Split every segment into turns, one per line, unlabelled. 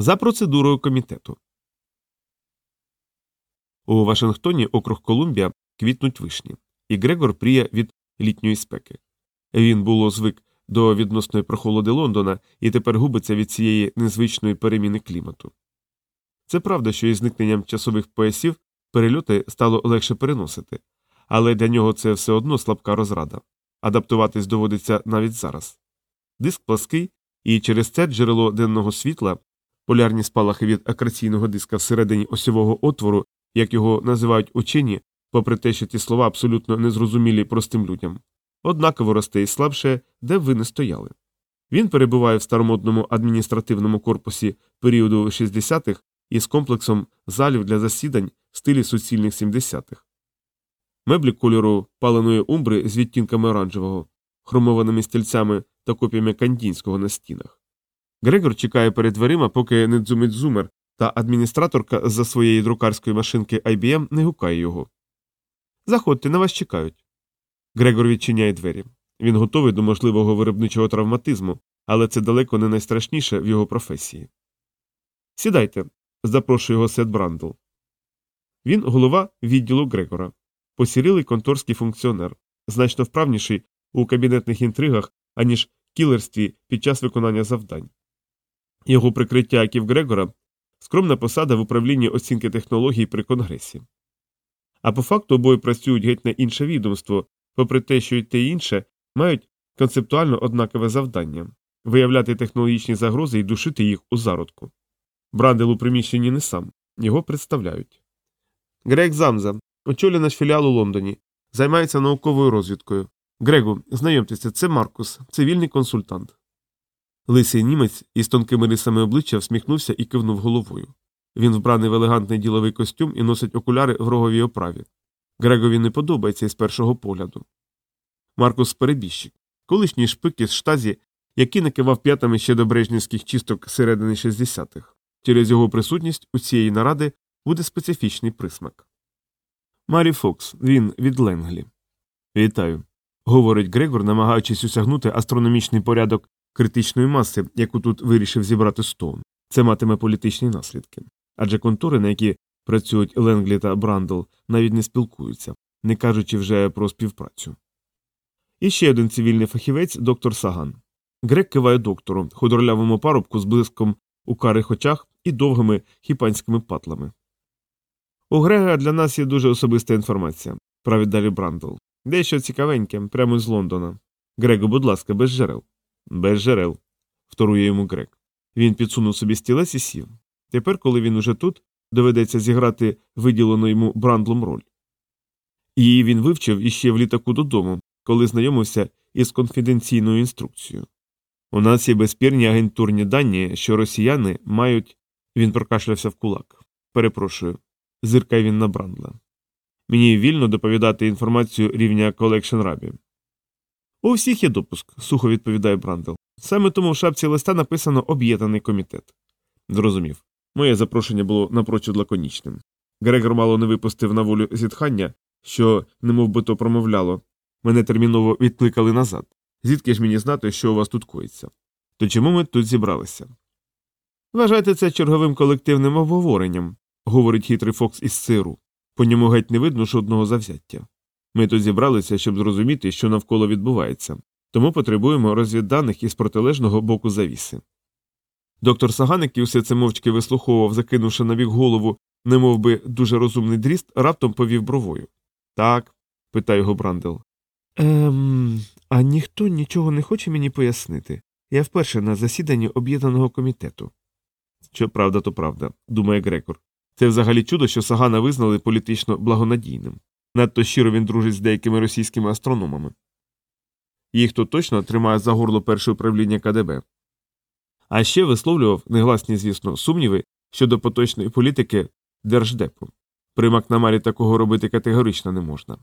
За процедурою комітету. У Вашингтоні округ Колумбія квітнуть вишні, і Грегор пріє від літньої спеки. Він було звик до відносної прохолоди Лондона і тепер губиться від цієї незвичної переміни клімату. Це правда, що із зникненням часових поясів перельоти стало легше переносити, але для нього це все одно слабка розрада. Адаптуватись доводиться навіть зараз. Диск плаский, і через це джерело денного світла, полярні спалахи від акраційного диска всередині осьового отвору, як його називають учені, попри те, що ті слова абсолютно незрозумілі простим людям, однаково росте і слабше, де б ви не стояли. Він перебуває в старомодному адміністративному корпусі періоду 60-х із комплексом залів для засідань в стилі суцільних 70-х. Меблі кольору паленої умбри з відтінками оранжевого, хромованими стільцями та копіями кандінського на стінах. Грегор чекає перед дверима, поки не дзумить зумер, та адміністраторка з-за своєї друкарської машинки IBM не гукає його. Заходьте, на вас чекають. Грегор відчиняє двері. Він готовий до можливого виробничого травматизму, але це далеко не найстрашніше в його професії. Сідайте, запрошує його Сет Брандл. Він голова відділу Грегора, посірілий конторський функціонер, значно вправніший у кабінетних інтригах, аніж кілерстві під час виконання завдань. Його прикриття, як і в Грегора, скромна посада в управлінні оцінки технологій при Конгресі. А по факту обоє працюють геть на інше відомство, попри те, що й те інше мають концептуально однакове завдання виявляти технологічні загрози і душити їх у зародку. Брандел у приміщенні не сам, його представляють. Грег Замза, очолює наш філіал у Лондоні, займається науковою розвідкою. Грегу, знайомтеся, це Маркус, цивільний консультант. Лисий німець із тонкими рисами обличчя всміхнувся і кивнув головою. Він вбраний в елегантний діловий костюм і носить окуляри в роговій оправі. Грегові не подобається із першого погляду. Маркус перебіжчик, колишній шпик із штазі, який накивав п'ятами ще до брежнівських чисток середини 60-х. Через його присутність у цієї наради буде специфічний присмак. Марі Фокс, він від Ленглі. Вітаю. говорить Грегор, намагаючись осягнути астрономічний порядок критичної маси, яку тут вирішив зібрати Стоун. Це матиме політичні наслідки. Адже контори, на які працюють Ленглі та Брандл, навіть не спілкуються, не кажучи вже про співпрацю. І ще один цивільний фахівець доктор Саган. Грек киває доктору, худорлявому парубку з блиском у карих очах і довгими хіпанськими патлами. У Грега для нас є дуже особиста інформація, править далі Брандл. Дещо цікавеньке, прямо з Лондона. Грего, будь ласка, без джерел. Без джерел, вторує йому Грег. Він підсунув собі стілець і сів. Тепер, коли він уже тут, доведеться зіграти виділену йому Брандлом роль. Її він вивчив іще в літаку додому, коли знайомився із конфіденційною інструкцією. У нас є безспірні агентурні дані, що росіяни мають. Він прокашлявся в кулак. Перепрошую. Зиркає він на Брандла. Мені вільно доповідати інформацію рівня Collection Ruby. У всіх є допуск, сухо відповідає Брандл. Саме тому в шапці листа написано об'єднаний комітет. Зрозумів. Моє запрошення було напрочуд лаконічним. Грегор мало не випустив на волю зітхання, що немов би то промовляло. Мене терміново відкликали назад. Звідки ж мені знати, що у вас тут коїться? То чому ми тут зібралися? Вважайте це черговим колективним обговоренням, говорить хитрий Фокс із сиру. По ньому геть не видно жодного завзяття. Ми тут зібралися, щоб зрозуміти, що навколо відбувається, тому потребуємо розвідданих із протилежного боку завіси. Доктор Саган, який усе це мовчки вислуховував, закинувши на бік голову, немов би дуже розумний дріст, раптом повів бровою. Так, питає його Брандел. Ем, а ніхто нічого не хоче мені пояснити. Я вперше на засіданні об'єднаного комітету. Що правда, то правда, думає Грекор. Це взагалі чудо, що Сагана визнали політично благонадійним. Надто щиро він дружить з деякими російськими астрономами. Їх то точно тримає за горло перше управління КДБ. А ще висловлював негласні, звісно, сумніви щодо поточної політики Держдепу. При Макнамарі такого робити категорично не можна.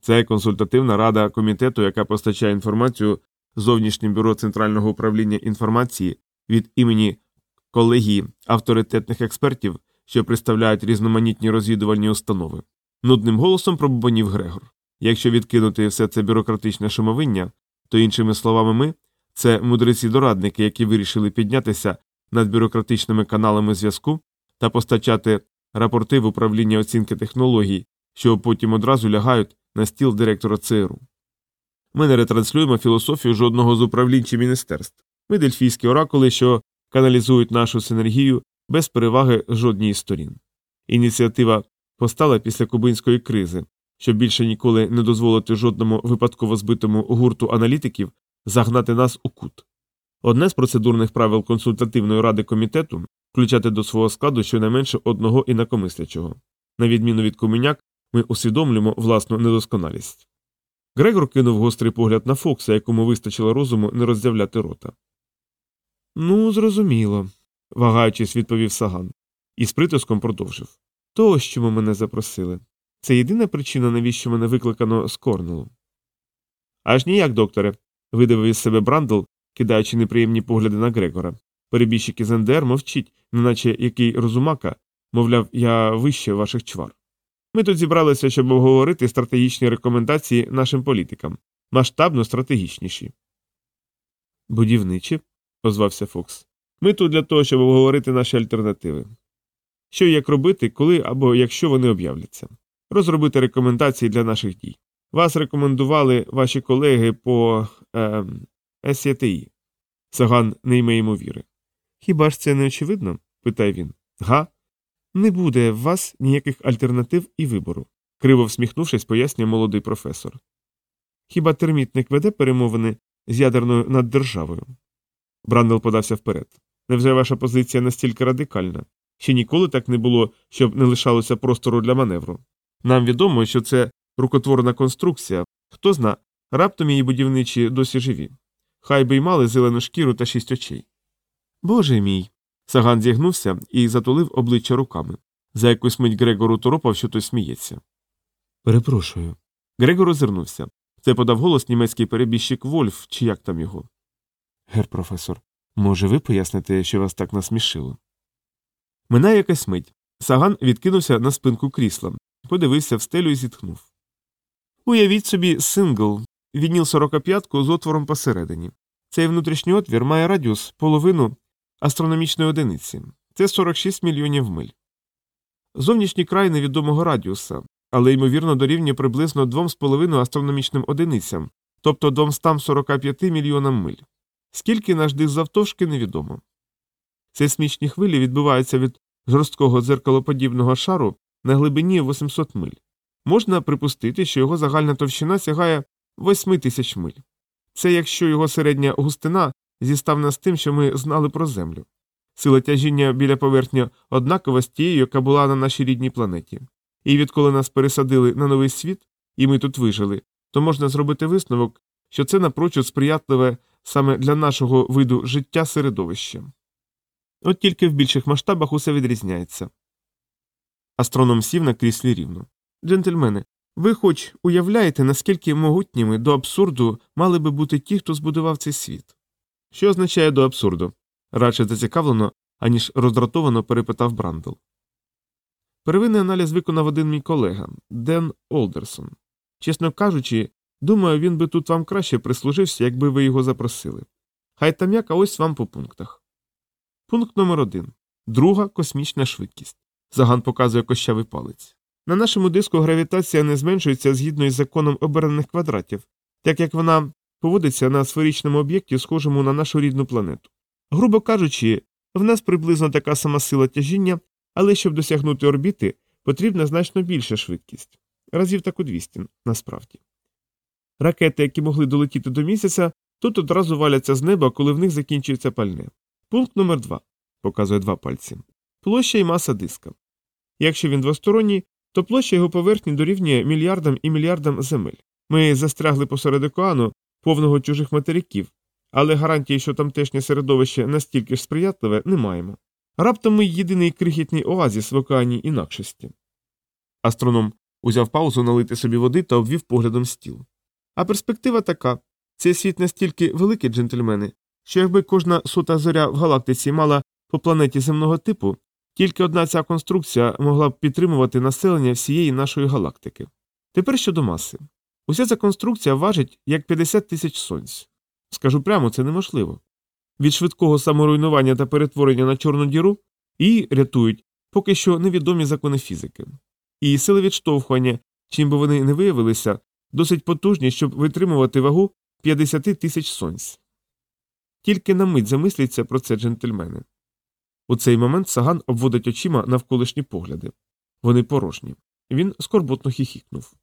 Це консультативна рада комітету, яка постачає інформацію зовнішнім бюро Центрального управління інформації від імені колегії авторитетних експертів, що представляють різноманітні розвідувальні установи. Нудним голосом пробубонів Грегор. Якщо відкинути все це бюрократичне шумовиння, то іншими словами ми це мудреці дорадники, які вирішили піднятися над бюрократичними каналами зв'язку та постачати рапорти в управління оцінки технологій, що потім одразу лягають на стіл директора ЦРУ. Ми не ретранслюємо філософію жодного з управлінь чи міністерств. Ми дельфійські оракули, що каналізують нашу синергію без переваги жодній із сторін. Ініціатива постала після кубинської кризи, щоб більше ніколи не дозволити жодному випадково збитому гурту аналітиків загнати нас у кут. Одне з процедурних правил консультативної ради комітету включати до свого складу щонайменше одного інакомислячого. На відміну від куменяк, ми усвідомлюємо власну недосконалість. Грегор кинув гострий погляд на Фокса, якому вистачило розуму не роздявляти рота. Ну, зрозуміло, вагаючись, відповів Саган, і з притиском продовжив. То, ось чому мене запросили. Це єдина причина, навіщо мене викликано з Корнелу. Аж ніяк, докторе, видавив із себе Брандл, кидаючи неприємні погляди на Грегора. Перебіжчик із НДР мовчить, неначе який розумака, мовляв, я вище ваших чвар. Ми тут зібралися, щоб обговорити стратегічні рекомендації нашим політикам, масштабно стратегічніші. Будівничі, озвався Фокс. Ми тут для того, щоб обговорити наші альтернативи. Що і як робити, коли або якщо вони об'являться, розробити рекомендації для наших дій. Вас рекомендували ваші колеги по е, СЄТІ. Саган не йме йому віри. Хіба ж це не очевидно? питає він. Га? Не буде в вас ніяких альтернатив і вибору, криво всміхнувшись, пояснює молодий професор. Хіба термітник веде перемовини з ядерною наддержавою? Брандел подався вперед. Невже ваша позиція настільки радикальна? Ще ніколи так не було, щоб не лишалося простору для маневру. Нам відомо, що це рукотворна конструкція, хто зна, раптом її будівничі досі живі. Хай би й мали зелену шкіру та шість очей. Боже мій. Саган зігнувся і затулив обличчя руками. За якусь мить Грегор уторопав, що той сміється. Перепрошую. Грегор озирнувся. Це подав голос німецький перебіжчик Вольф, чи як там його. Гер професор, може, ви поясните, що вас так насмішило? Минає якась мить. Саган відкинувся на спинку крісла, подивився в стелю і зітхнув. Уявіть собі сингл, вініл 45-ку з отвором посередині. Цей внутрішній отвір має радіус половину астрономічної одиниці це 46 мільйонів миль. Зовнішній край невідомого радіуса, але ймовірно дорівнює приблизно 2,5 астрономічним одиницям, тобто 245 мільйонам миль. Скільки наш диск завтовшки невідомо. Сейсмічні хвилі відбуваються від жорсткого дзеркалоподібного шару на глибині 800 миль. Можна припустити, що його загальна товщина сягає 8 тисяч миль. Це якщо його середня густина зіставна з тим, що ми знали про Землю. Сила тяжіння біля поверхні однакова з тією, яка була на нашій рідній планеті. І відколи нас пересадили на новий світ, і ми тут вижили, то можна зробити висновок, що це напрочуд сприятливе саме для нашого виду життя середовище. От тільки в більших масштабах усе відрізняється. Астроном сів на кріслі рівно. Джентльмени, ви хоч уявляєте, наскільки могутніми до абсурду мали би бути ті, хто збудував цей світ? Що означає до абсурду? радше зацікавлено, аніж роздратовано перепитав Брандл. Первинний аналіз виконав один мій колега Ден Олдерсон. Чесно кажучи, думаю, він би тут вам краще прислужився, якби ви його запросили. Хай там як, а ось вам по пунктах. Пункт номер один друга космічна швидкість. Заган показує кощавий палець. На нашому диску гравітація не зменшується згідно із законом оберених квадратів, так як вона поводиться на сферичному об'єкті, схожому на нашу рідну планету. Грубо кажучи, в нас приблизно така сама сила тяжіння, але щоб досягнути орбіти, потрібна значно більша швидкість. Разів так у 200, насправді. Ракети, які могли долетіти до місяця, тут одразу валяться з неба, коли в них закінчується пальне. Пункт номер 2 показує два пальці. Площа і маса диска. Якщо він двосторонній, то площа його поверхні дорівнює мільярдам і мільярдам земель. Ми застрягли посеред океану, повного чужих материків, але гарантії, що тамтешнє середовище настільки ж сприятливе, не маємо. Раптом ми єдиний крихітний оазіс в океані інакшості. Астроном узяв паузу налити собі води та обвів поглядом стіл. А перспектива така цей світ настільки великий, джентльмени, що якби кожна сута зоря в галактиці мала по планеті земного типу, тільки одна ця конструкція могла б підтримувати населення всієї нашої галактики. Тепер щодо маси. Уся ця конструкція важить як 50 тисяч сонць. Скажу прямо, це неможливо. від швидкого саморуйнування та перетворення на чорну діру, її рятують поки що невідомі закони фізики. І сили відштовхування, чим би вони не виявилися, досить потужні, щоб витримувати вагу 50 тисяч сонць. Тільки на мить замисліться про це джентльмени. У цей момент Саган обводить очима навколишні погляди. Вони порожні. Він скорботно хіхікнув.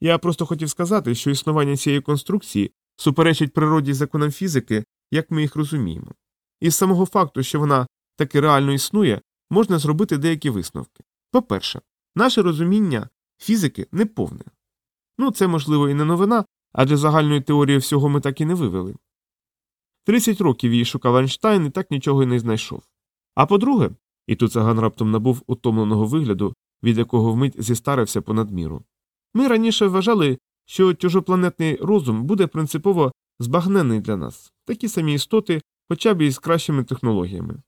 Я просто хотів сказати, що існування цієї конструкції суперечить природі законам фізики, як ми їх розуміємо. Із самого факту, що вона таки реально існує, можна зробити деякі висновки. По-перше, наше розуміння фізики неповне. Ну, це, можливо, і не новина, адже загальної теорії всього ми так і не вивели. Тридцять років її шукав Einstein і так нічого й не знайшов. А по-друге, і тут Саган раптом набув утомленого вигляду, від якого вмить зістарився понад міру. Ми раніше вважали, що чужопланетний розум буде принципово збагнений для нас, такі самі істоти, хоча б із кращими технологіями.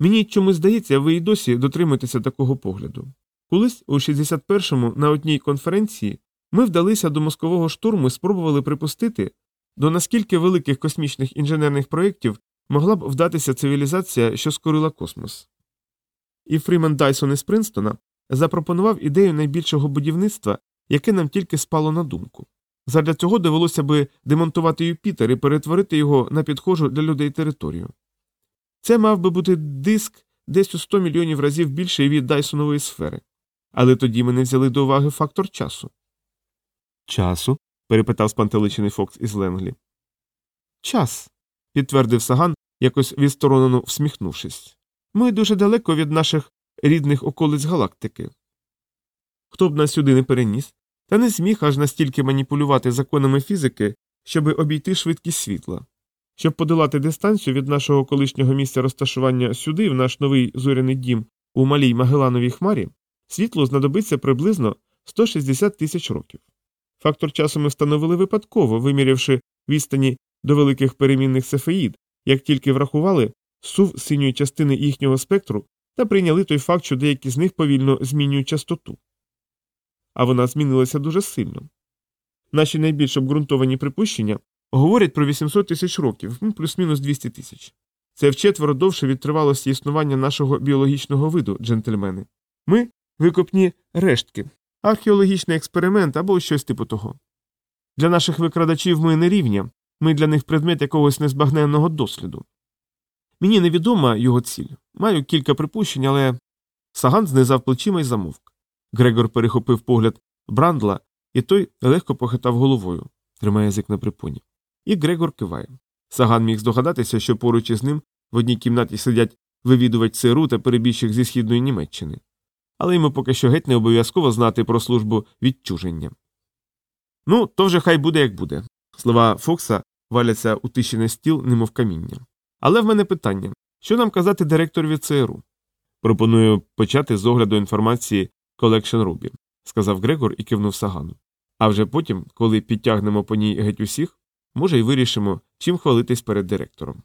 Мені чомусь здається, ви й досі дотримуєтеся такого погляду. Колись у 61-му на одній конференції ми вдалися до мозкового штурму і спробували припустити, до наскільки великих космічних інженерних проєктів могла б вдатися цивілізація, що скорила космос. І Фріман Дайсон із Принстона запропонував ідею найбільшого будівництва, яке нам тільки спало на думку. Задля цього довелося би демонтувати Юпітер і перетворити його на підхожу для людей територію. Це мав би бути диск десь у 100 мільйонів разів більший від Дайсонової сфери. Але тоді ми не взяли до уваги фактор часу. Часу? Перепитав спантеличений Фокс із Ленглі. Час, підтвердив Саган, якось відсторонено всміхнувшись. Ми дуже далеко від наших рідних околиць галактики. Хто б нас сюди не переніс, та не зміг аж настільки маніпулювати законами фізики, щоби обійти швидкість світла. Щоб подолати дистанцію від нашого колишнього місця розташування сюди, в наш новий зоряний дім у малій Магелановій хмарі, світло знадобиться приблизно 160 тисяч років. Фактор часу ми встановили випадково, вимірявши відстані до великих перемінних цефеїд, як тільки врахували сув синьої частини їхнього спектру та прийняли той факт, що деякі з них повільно змінюють частоту. А вона змінилася дуже сильно. Наші найбільш обґрунтовані припущення говорять про 800 тисяч років, ну, плюс-мінус 200 тисяч. Це вчетверо довше від тривалості існування нашого біологічного виду, джентльмени. Ми викопні рештки, археологічний експеримент або щось типу того. Для наших викрадачів ми не рівня, ми для них предмет якогось незбагненного досліду. Мені невідома його ціль. Маю кілька припущень, але. Саган знизав плечима і замовк. Грегор перехопив погляд Брандла, і той легко похитав головою, тримає язик на припоні. І Грегор киває. Саган міг здогадатися, що поруч із ним в одній кімнаті сидять вивідувач ЦРУ та перебіжчик зі східної Німеччини. Але йому поки що геть не обов'язково знати про службу відчуження. Ну, то вже хай буде, як буде. Слова Фокса валяться у тиші на стіл, немов каміння. Але в мене питання що нам казати директорові ЦРУ? Пропоную почати з огляду інформації Collection Ruby, сказав Грегор і кивнув Сагану. А вже потім, коли підтягнемо по ній геть усіх, може, й вирішимо, чим хвалитись перед директором.